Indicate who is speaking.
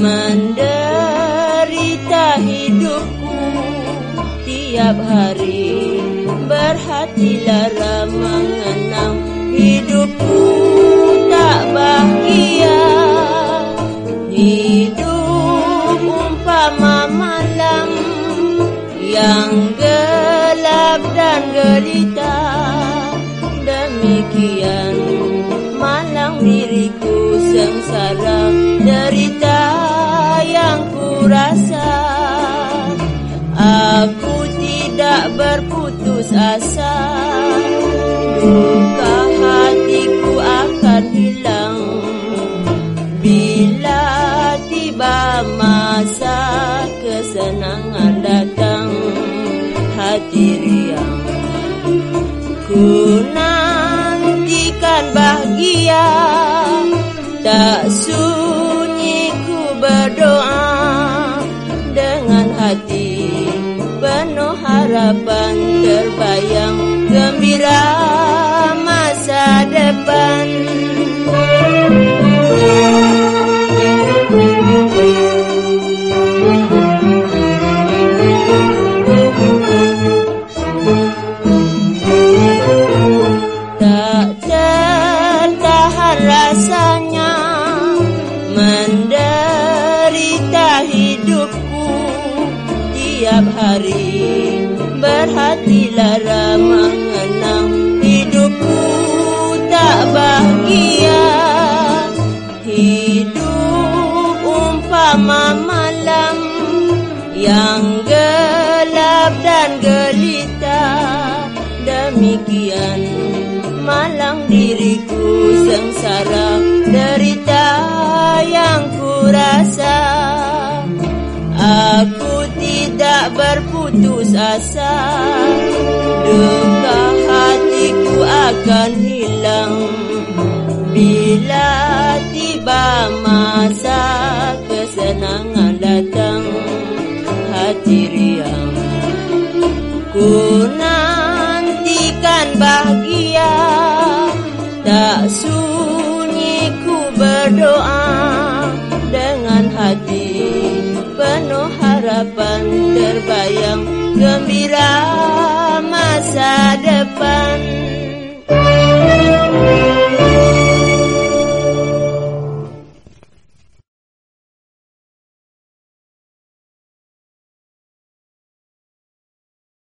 Speaker 1: Menderita hidupku. Tiap hari Berhati lara mengenang hidupku. Tak bahagia Hidup umpama malam yang gelap dan gelita. Demikian malang diriku sengsara derita yang ku rasa Aku tidak berputus asa. Duka hatiku akan hilang Bila tiba masa kesenangan datang. Hati riang Ku nantikan bahagia Tak sunyi ku berdoa Dengan hati penuh harapan Terbayang gembira hari berhati lara mengenang Hidupku tak bahagia. Hidup umpama malam Yang gelap dan gelita Demikian malang diriku sengsara Derita yang ku rasa Aku tidak berputus asa. Duka hatiku akan hilang Bila tiba masa kesenangan datang. Hati riang Ku nantikan bahagia. Tak sunyi ku berdoa Terbayang gembira masa depan